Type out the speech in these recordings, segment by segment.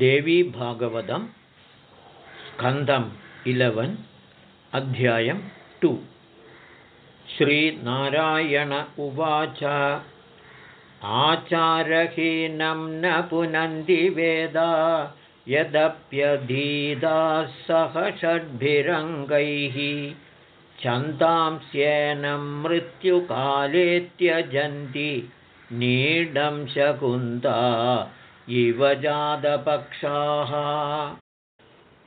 देवीभागवतं स्कन्दम् इलवन् अध्यायं टु। श्रीनारायण उवाच आचारहीनं न पुनन्ति वेदा यदप्यधीदाः सह षड्भिरङ्गैः छन्दांस्येनं मृत्युकाले त्यजन्ति नीडं शकुन्ता इव जातपक्षाः।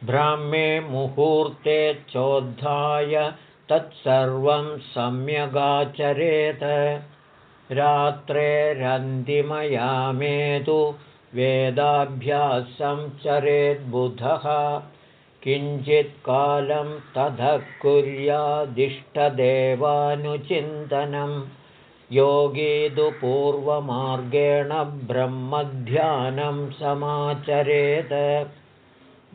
ब्राह्मे मुहूर्ते चोद्धाय तत्सर्वं सम्यगाचरेत। रात्रेरन्तिमयामे तु वेदाभ्यासं चरेद्बुधः। किञ्चित्कालं ततः कुर्यादिष्टदेवानुचिन्तनम् योगीदु पूर्वमार्गेण ब्रह्मध्यानं समाचरेत्।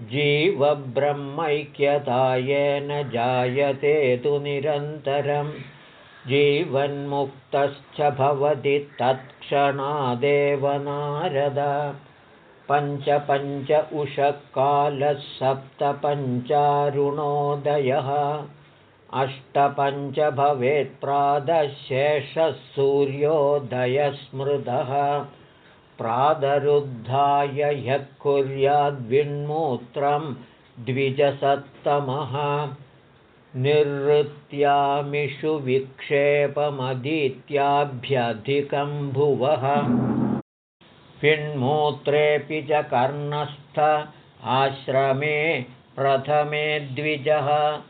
जीवब्रह्मैक्यतायेन जायते तु निरन्तरं। जीवन्मुक्तश्च भवति तत्क्षणादेव नारद। पञ्चपञ्च उषःकालः सप्तपञ्चारुणोदयः अष्टपञ्च भवेत्प्रादशेषः सूर्योदयस्मृतः प्रादरुद्धाय ह्यः कुर्याद्विन्मूत्रं द्विजसत्तमः। निवृत्यामिषु विक्षेपमदित्याभ्यधिकं भुवः। विन्मूत्रेऽपि च कर्णस्थ आश्रमे प्रथमे द्विजः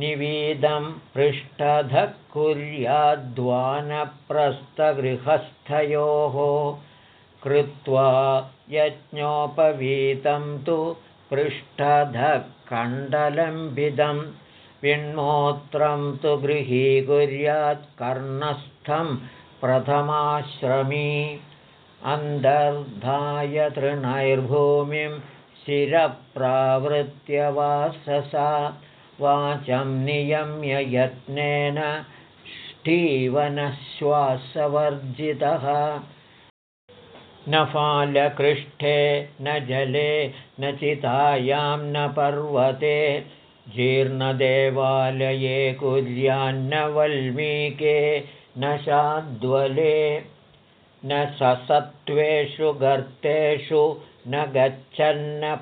निवेदं पृष्ठधः कुर्याद्वानप्रस्थगृहस्थयोः कृत्वा यज्ञोपवीतं तु पृष्ठधः कण्डलम्बिदं विन्मोत्रं तु गृहीकुर्यात् कर्णस्थं प्रथमाश्रमी अन्तर्धाय तृणैर्भूमिं शिरप्रावृत्य वाससा वाचं नियम्य यत्नेन ष्ठीवनश्वासवर्जितः न फालकृष्ठे न जले न चितायां न पर्वते जीर्णदेवालये कुर्यान्न वल्मीके न शाद्वले न ससत्त्वेषु गर्तेषु न गच्छन्नपधिस्थितः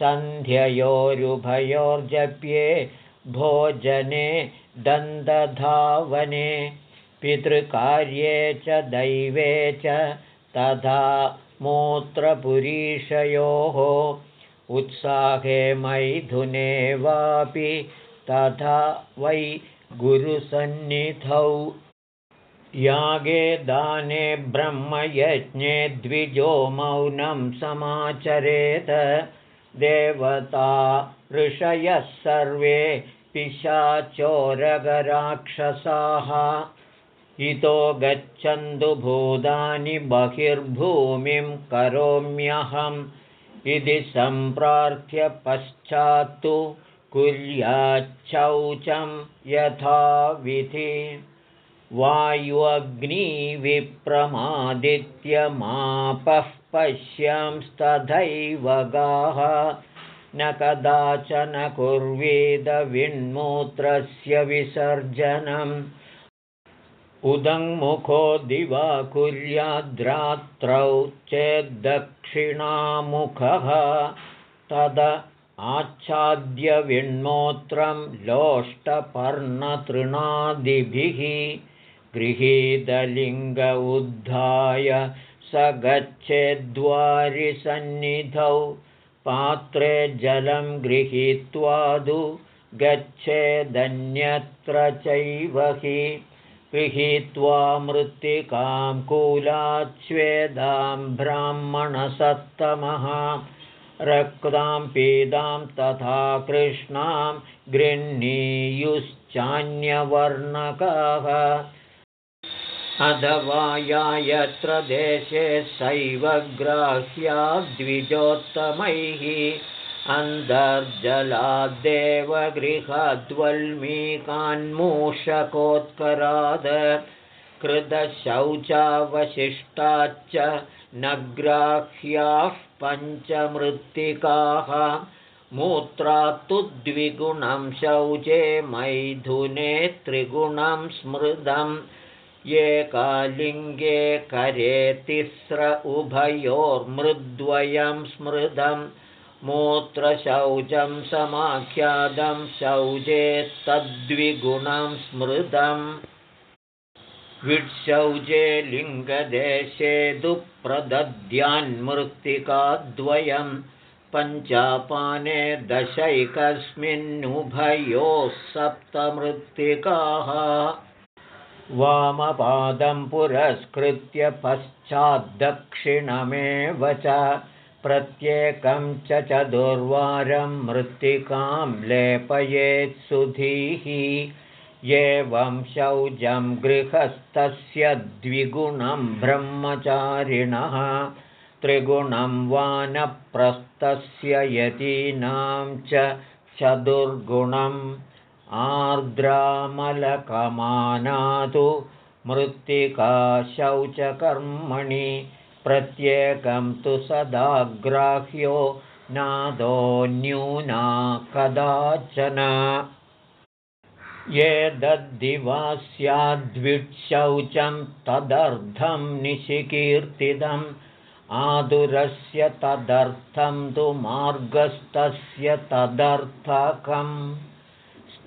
सन्ध्ययोरुभयोर्जप्ये भोजने दन्दधावने पितृकार्ये च दैवे च तथा मूत्रपुरीषयोः। उत्साहे मैथुने वापि तथा वै गुरुसन्निधौ। यागे दाने ब्रह्मयज्ञे द्विजो मौनं समाचरेत देवता ऋषयः सर्वे पिशाचोरगराक्षसाः। इतो गच्छन्तु भूतानि बहिर्भूमिं करोम्यहम्। इति सम्प्रार्थ्य पश्चात्तु कुर्याच्छौचं यथाविधि। वायुअग्निविप्रमादित्यमापः पश्यांस्तथैव गाः न कदाचन कुर्वीदविन्मूत्रस्य विसर्जनम्। उदङ्मुखो दिवा कुर्याद्रात्रौ चेद्दक्षिणामुखः। तद आच्छाद्यविन्मूत्रं लोष्टपर्णतृणादिभिः। गृहीतलिङ्ग उद्धाय स गच्छेद्वारिसन्निधौ पात्रे जलं गृहीत्वादु गच्छेदन्यत्र चैव हि गृहीत्वा मृत्तिकां कूलाच्छ्वेदां ब्राह्मणसत्तमः रक्तां पीदां तथा कृष्णां गृह्णीयुश्चान्यवर्णकाः अथवा या यत्र देशे सैव ग्राह्याद्विजोत्तमैः अन्तर्जलाद्देव गृहद्वल्मीकान्मूषकोत्कराद कृतशौचावशिष्टाच्च नग्राह्याः पञ्चमृत्तिकाः मूत्रात्तु द्विगुणं शौचे मैथुने त्रिगुणं स्मृदम् एकालिङ्गे करे तिस्र उभयोर्मृद्वयं स्मृदम् मूत्रशौचं समाख्यातं शौचे तद्विगुणं स्मृतम् विट्शौचे लिङ्गदेशे दुःप्रदध्यान्मृत्तिकाद्वयं। पञ्चापाने दशैकस्मिन्नुभयोः सप्तमृत्तिकाः वामपादं पुरस्कृत्य पश्चाद्दक्षिणमेव च प्रत्येकं च चतुर्वारं मृत्तिकां लेपयेत्सुधीः एवं शौचं गृहस्थस्य द्विगुणं ब्रह्मचारिणः। त्रिगुणं वानप्रस्थस्य यतीनां च चतुर्गुणम् आर्द्रामलकमानातु मृत्तिका शौचकर्मणि प्रत्येकं तु सदाग्राह्यो नादो न्यूना कदाचन। ये दद्दिवा स्याद्विट्शौचं तदर्थं निशिकीर्तितम् आदुरस्य तदर्थं तु मार्गस्तस्य तदर्थकम्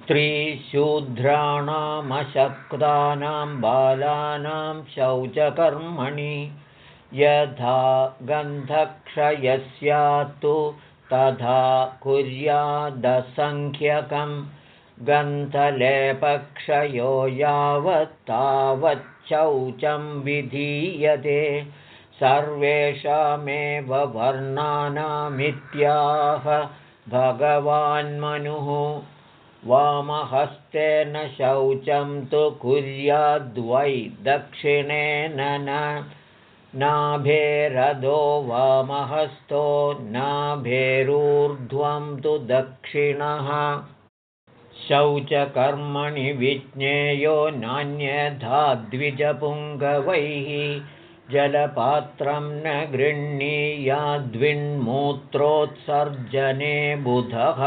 स्त्रीशूद्राणामशक्तानां बालानां शौचकर्मणि यथा गन्धक्षयस्यात्तु तथा कुर्यादसङ्ख्यकं गन्धलेपक्षयो यावत्तावच्छौचं विधीयते। सर्वेषामेव वर्णानामित्याह भगवान्मनुः वामहस्तेन शौचं तु कुर्याद्वै दक्षिणेन न नाभेरधो वामहस्तो नाभेरूर्ध्वं तु दक्षिणः शौचकर्मणि विज्ञेयो नान्यथा द्विजपुङ्गवैः जलपात्रं न गृह्णीयाद्विन्मूत्रोत्सर्जने बुधः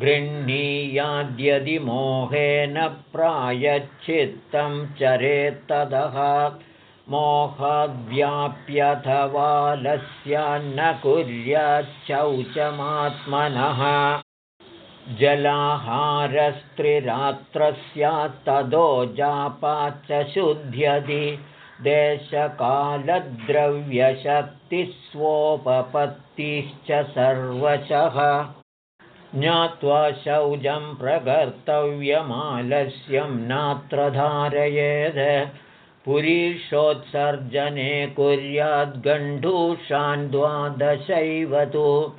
गृह्णीयाद्यदि मोहेन प्रायच्छित्तं चरेत्तदः। मोहाद्व्याप्यथवालस्यान्न कुर्याच्छौचमात्मनः जलाहारस्त्रिरात्रस्यात्तदो जापाच्च शुध्यति। देशकालद्रव्यशक्तिस्वोपपत्तिश्च सर्वशः ज्ञात्वा शौचं प्रकर्तव्यमालस्यं नात्र धारयेद्। पुरीषोत्सर्जने कुर्याद्गण्डूषान् द्वादशैव तु।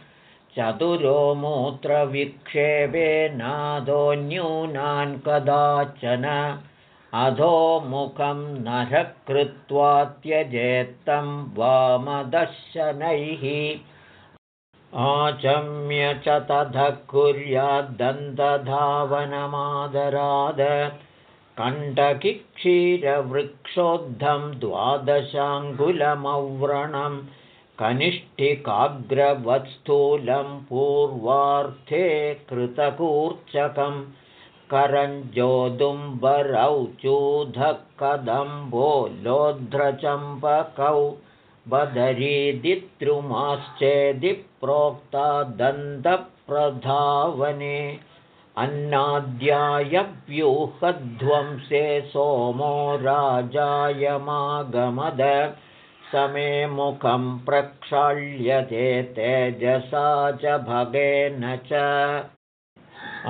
चतुरो मूत्रविक्षेपे नादोऽन्यूनान् कदाचन। अधोमुखं नरः कृत्वा त्यजेत्तं वामदर्शनैः आचम्य च ततः कुर्याद्दन्तधावनमादराद कण्टकिक्षीरवृक्षोद्धं द्वादशाङ्गुलमव्रणं कनिष्ठिकाग्रवत्स्थूलं पूर्वार्थे कृतकूर्चकं करञ्जोदुम्बरौ चूधः कदम्बो लोध्रचम्पकौ बदरीदित्रुमाश्चेदि प्रोक्ता दन्तप्रधावने अन्नाद्यायव्यूहध्वंसे सोमो राजायमागमद समे मुखं प्रक्षाल्यते तेजसा च भगेन च।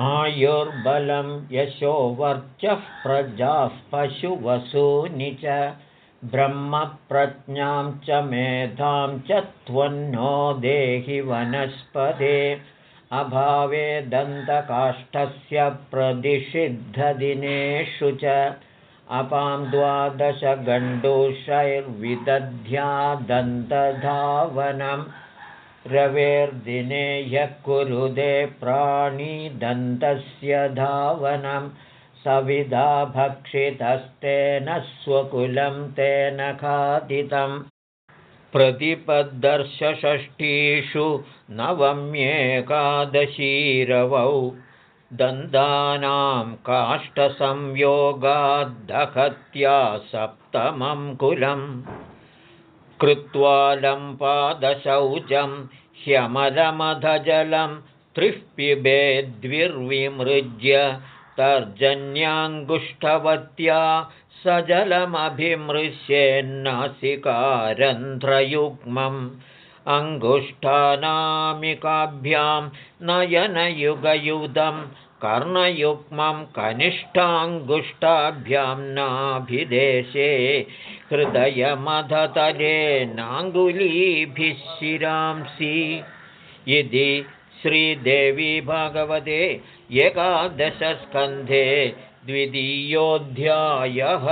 आयुर्बलं यशोवर्चः प्रजाः पशुवसूनि च ब्रह्मप्रज्ञां च मेधां च त्वन्नो देहि वनस्पते। अभावे दन्तकाष्ठस्य प्रतिषिद्धदिनेषु च अपां द्वादशगण्डूषैर्विदध्यादन्तधावनं रवेर्दिने यः कुरुदे प्राणिदन्तस्य धावनं सविधा भक्षितस्तेन स्वकुलं तेन खादितं। प्रतिपद्दर्शषष्ठीषु नवम्येकादशीरवौ दन्तानां काष्ठसंयोगाद्दहत्या सप्तमं कुलम् कृत्वा लम्पादशौचं ह्यमलमधजलं त्रिः पिबेद्विर्विमृज्य तर्जन्याङ्गुष्ठवत्या स जलमभिमृश्येन्नासिकारन्ध्रयुग्मम् अङ्गुष्ठानामिकाभ्यां नयनयुगयुधं कर्णयुग्मं कनिष्ठाङ्गुष्ठाभ्यां नाभिदेशे हृदयमधतले नाङ्गुलीभिः शिरांसि। इति श्रीदेवी भगवते एकादशस्कन्धे द्वितीयोऽध्यायः